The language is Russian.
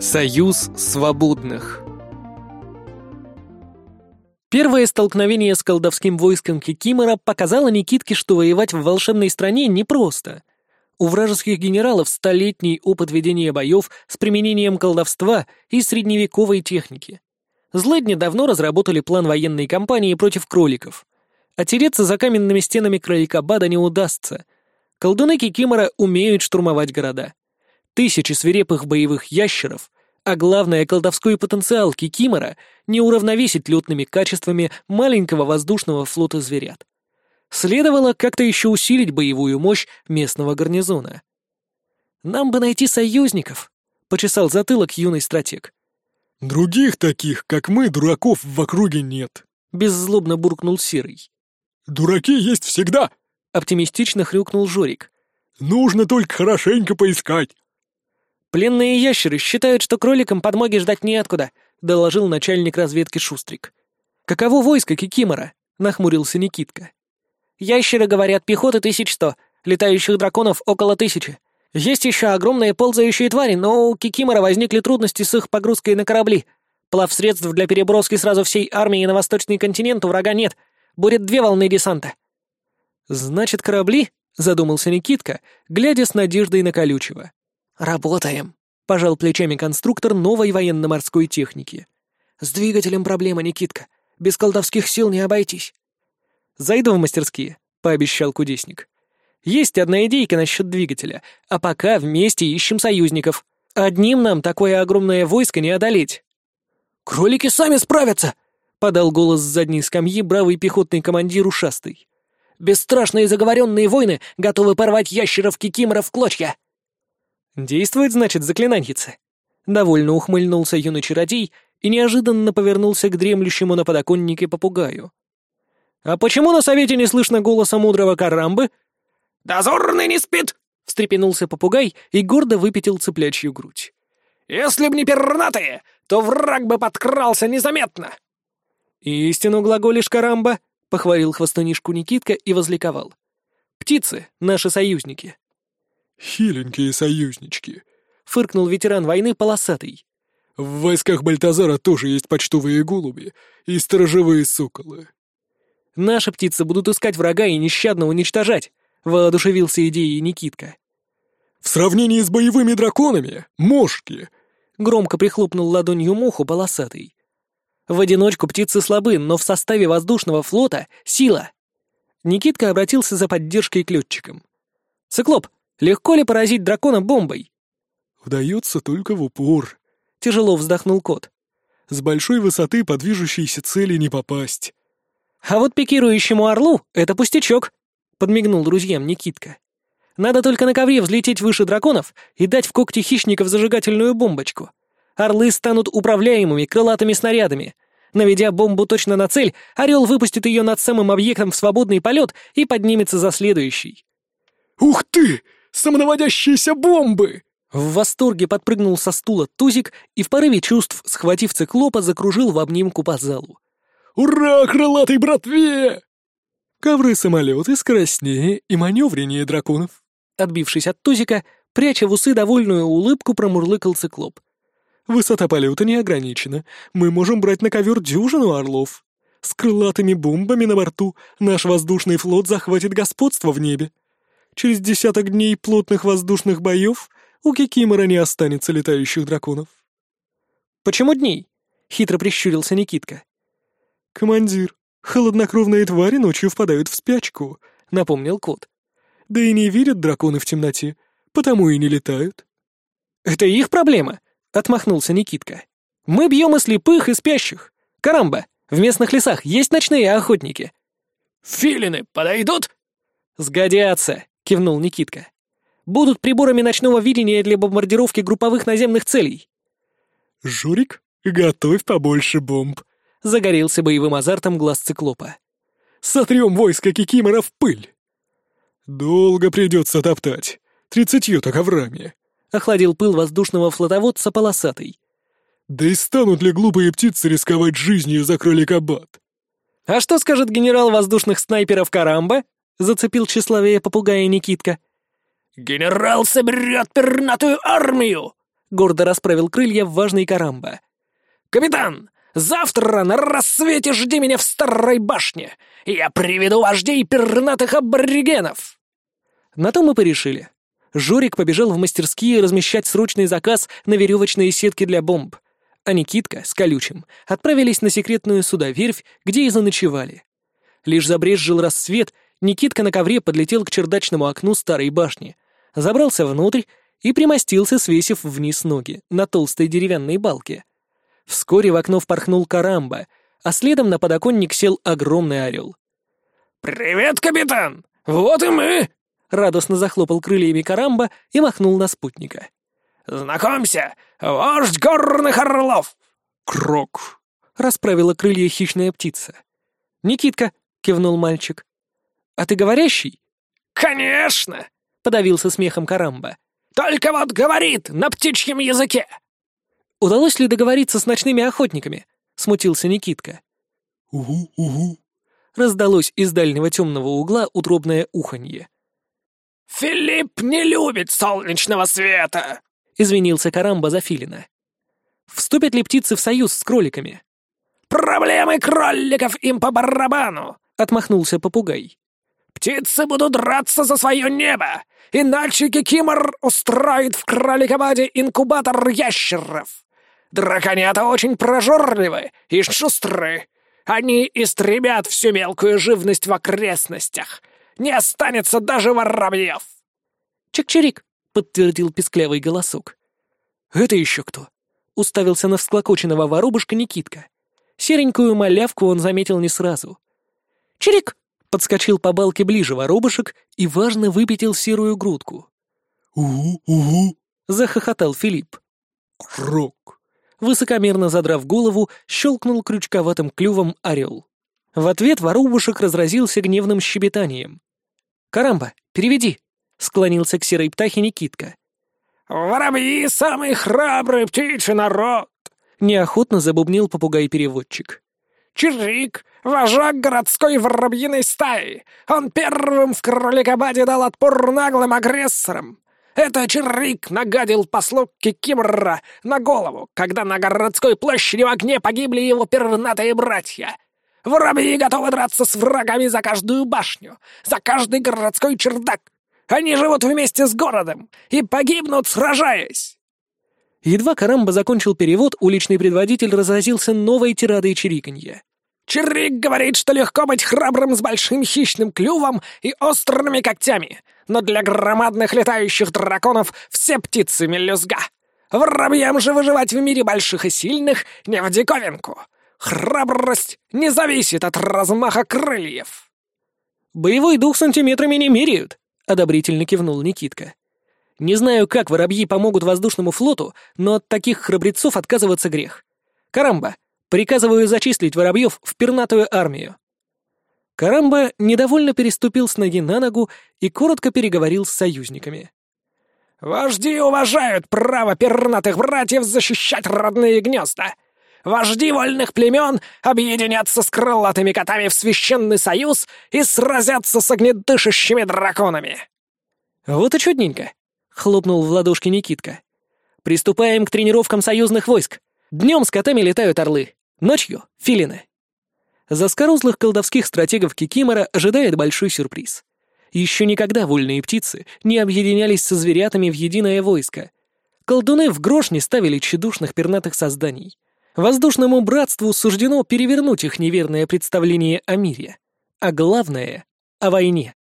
Союз свободных Первое столкновение с колдовским войском Кикимора показало Никитке, что воевать в волшебной стране непросто. У вражеских генералов столетний опыт ведения боев с применением колдовства и средневековой техники. Злыдни давно разработали план военной кампании против кроликов. Отереться за каменными стенами Кроликобада не удастся. Колдуны Кикимора умеют штурмовать города. Тысячи свирепых боевых ящеров, а главное, колдовской потенциал Кикимора не уравновесить летными качествами маленького воздушного флота зверят. Следовало как-то еще усилить боевую мощь местного гарнизона. «Нам бы найти союзников», — почесал затылок юный стратег. «Других таких, как мы, дураков в округе нет», — беззлобно буркнул Серый. «Дураки есть всегда», — оптимистично хрюкнул Жорик. «Нужно только хорошенько поискать». «Пленные ящеры считают, что кроликам подмоги ждать неоткуда», — доложил начальник разведки Шустрик. «Каково войско Кикимора?» — нахмурился Никитка. «Ящеры, говорят, пехоты тысяч сто, летающих драконов около тысячи. Есть еще огромные ползающие твари, но у Кикимора возникли трудности с их погрузкой на корабли. Плав средств для переброски сразу всей армии на восточный континент у врага нет. Будет две волны десанта». «Значит, корабли?» — задумался Никитка, глядя с надеждой на колючего. «Работаем», — пожал плечами конструктор новой военно-морской техники. «С двигателем проблема, Никитка. Без колдовских сил не обойтись». «Зайду в мастерские», — пообещал кудесник. Есть одна идейка насчет двигателя, а пока вместе ищем союзников. Одним нам такое огромное войско не одолеть». «Кролики сами справятся!» — подал голос с задней скамьи бравый пехотный командир ушастый. «Бесстрашные заговоренные войны готовы порвать ящеров-кикиморов в клочья!» «Действует, значит, заклинаньица?» Довольно ухмыльнулся юный чародей и неожиданно повернулся к дремлющему на подоконнике попугаю. «А почему на совете не слышно голоса мудрого Карамбы?» «Дозорный не спит!» — встрепенулся попугай и гордо выпятил цыплячью грудь. «Если б не пернатые, то враг бы подкрался незаметно!» «Истину глаголишь, Карамба!» — похвалил хвостунишку Никитка и возликовал. «Птицы — наши союзники». «Хиленькие союзнички», — фыркнул ветеран войны полосатый. «В войсках Бальтазара тоже есть почтовые голуби и сторожевые соколы». «Наши птицы будут искать врага и нещадно уничтожать», — воодушевился идеей Никитка. «В сравнении с боевыми драконами, мошки!» — громко прихлопнул ладонью муху полосатый. «В одиночку птицы слабы, но в составе воздушного флота — сила!» Никитка обратился за поддержкой к летчикам. «Циклоп, легко ли поразить дракона бомбой?» «Удается только в упор», — тяжело вздохнул кот. «С большой высоты по движущейся цели не попасть». «А вот пикирующему орлу это пустячок», — подмигнул друзьям Никитка. «Надо только на ковре взлететь выше драконов и дать в когти хищников зажигательную бомбочку. Орлы станут управляемыми крылатыми снарядами. Наведя бомбу точно на цель, орел выпустит ее над самым объектом в свободный полет и поднимется за следующий». «Ух ты! Самонаводящиеся бомбы!» В восторге подпрыгнул со стула Тузик и в порыве чувств, схватив циклопа, закружил в обнимку по залу. «Ура, крылатой братве!» Ковры-самолеты скоростнее и маневреннее драконов. Отбившись от тузика, пряча в усы довольную улыбку, промурлыкал циклоп. Высота полета не ограничена. Мы можем брать на ковер дюжину орлов. С крылатыми бомбами на борту наш воздушный флот захватит господство в небе. Через десяток дней плотных воздушных боев у Кикимора не останется летающих драконов. «Почему дней?» — хитро прищурился Никитка. «Командир, «Холоднокровные твари ночью впадают в спячку», — напомнил кот. «Да и не видят драконы в темноте, потому и не летают». «Это их проблема», — отмахнулся Никитка. «Мы бьем и слепых, и спящих. Карамба, в местных лесах есть ночные охотники». «Филины подойдут?» «Сгодятся», — кивнул Никитка. «Будут приборами ночного видения для бомбардировки групповых наземных целей». «Журик, готовь побольше бомб», — загорелся боевым азартом глаз циклопа. «Сотрем войско Кикимора в пыль!» «Долго придется топтать. Тридцатью-то коврами», — охладил пыл воздушного флотоводца полосатый. «Да и станут ли глупые птицы рисковать жизнью за кроликобат?» «А что скажет генерал воздушных снайперов Карамба?» — зацепил тщеславие попугая Никитка. «Генерал соберет пернатую армию!» —— гордо расправил крылья в важный Карамба. «Капитан, завтра на рассвете жди меня в старой башне. Я приведу вождей пернатых аборигенов!» На то мы порешили. Жорик побежал в мастерские размещать срочный заказ на веревочные сетки для бомб, а Никитка с Колючим отправились на секретную судоверфь, где и заночевали. Лишь забрезжил рассвет, Никитка на ковре подлетел к чердачному окну старой башни, забрался внутрь и примостился, свесив вниз ноги на толстой деревянной балке. Вскоре в окно впорхнул Карамба, а следом на подоконник сел огромный орел. «Привет, капитан! Вот и мы!» Радостно захлопал крыльями Карамба и махнул на спутника. «Знакомься, вождь горных орлов!» «Крок!» — расправила крылья хищная птица. «Никитка!» — кивнул мальчик. «А ты говорящий?» «Конечно!» — подавился смехом Карамба. «Только вот говорит на птичьем языке!» «Удалось ли договориться с ночными охотниками?» — смутился Никитка. «Угу, угу!» — раздалось из дальнего темного угла утробное уханье. «Филипп не любит солнечного света!» — извинился Карамба за Филина. «Вступят ли птицы в союз с кроликами?» «Проблемы кроликов им по барабану!» — отмахнулся попугай. «Птицы будут драться за свое небо, иначе Кикимор устроит в кроликоваде инкубатор ящеров. Драконята очень прожорливы и шустры. Они истребят всю мелкую живность в окрестностях, не останется даже воробьев!» «Чик-чирик!» — подтвердил писклявый голосок. «Это еще кто?» — уставился на всклокоченного воробушка Никитка. Серенькую малявку он заметил не сразу. «Чирик!» — подскочил по балке ближе воробушек и, важно, выпятил серую грудку. «Угу, угу!» — захохотал Филипп. «Крок!» Высокомерно задрав голову, щелкнул крючковатым клювом орел. В ответ воробушек разразился гневным щебетанием. «Карамба, переведи!» — склонился к серой птахе Никитка. «Воробьи — самый храбрый птичий народ!» — неохотно забубнил попугай-переводчик. «Чирик — вожак городской воробьиной стаи! Он первым в Кроликобаде дал отпор наглым агрессорам! Это Чирик нагадил послу Кикимора на голову, когда на городской площади в огне погибли его пернатые братья!» Воробьи готовы драться с врагами за каждую башню, за каждый городской чердак. Они живут вместе с городом и погибнут, сражаясь!» Едва Карамба закончил перевод, уличный предводитель разразился новой тирадой чириканья. «Чирик говорит, что легко быть храбрым с большим хищным клювом и острыми когтями, но для громадных летающих драконов все птицы мелюзга. Воробьям же выживать в мире больших и сильных не в диковинку. Храбрость не зависит от размаха крыльев. Боевой дух сантиметрами не меряют, одобрительно кивнул Никитка. Не знаю, как воробьи помогут воздушному флоту, но от таких храбрецов отказываться грех. Карамба, приказываю зачислить воробьев в пернатую армию. Карамба недовольно переступил с ноги на ногу и коротко переговорил с союзниками. «Вожди уважают право пернатых братьев защищать родные гнезда. Вожди вольных племен объединятся с крылатыми котами в священный союз и сразятся с огнедышащими драконами!» «Вот и чудненько!» — хлопнул в ладошки Никитка. «Приступаем к тренировкам союзных войск. Днем с котами летают орлы, ночью — филины». Заскорузлых колдовских стратегов Кикимора ожидает большой сюрприз. Еще никогда вольные птицы не объединялись со зверятами в единое войско. Колдуны в грош не ставили тщедушных пернатых созданий — Воздушному братству суждено перевернуть их неверное представление о мире, а главное — о войне.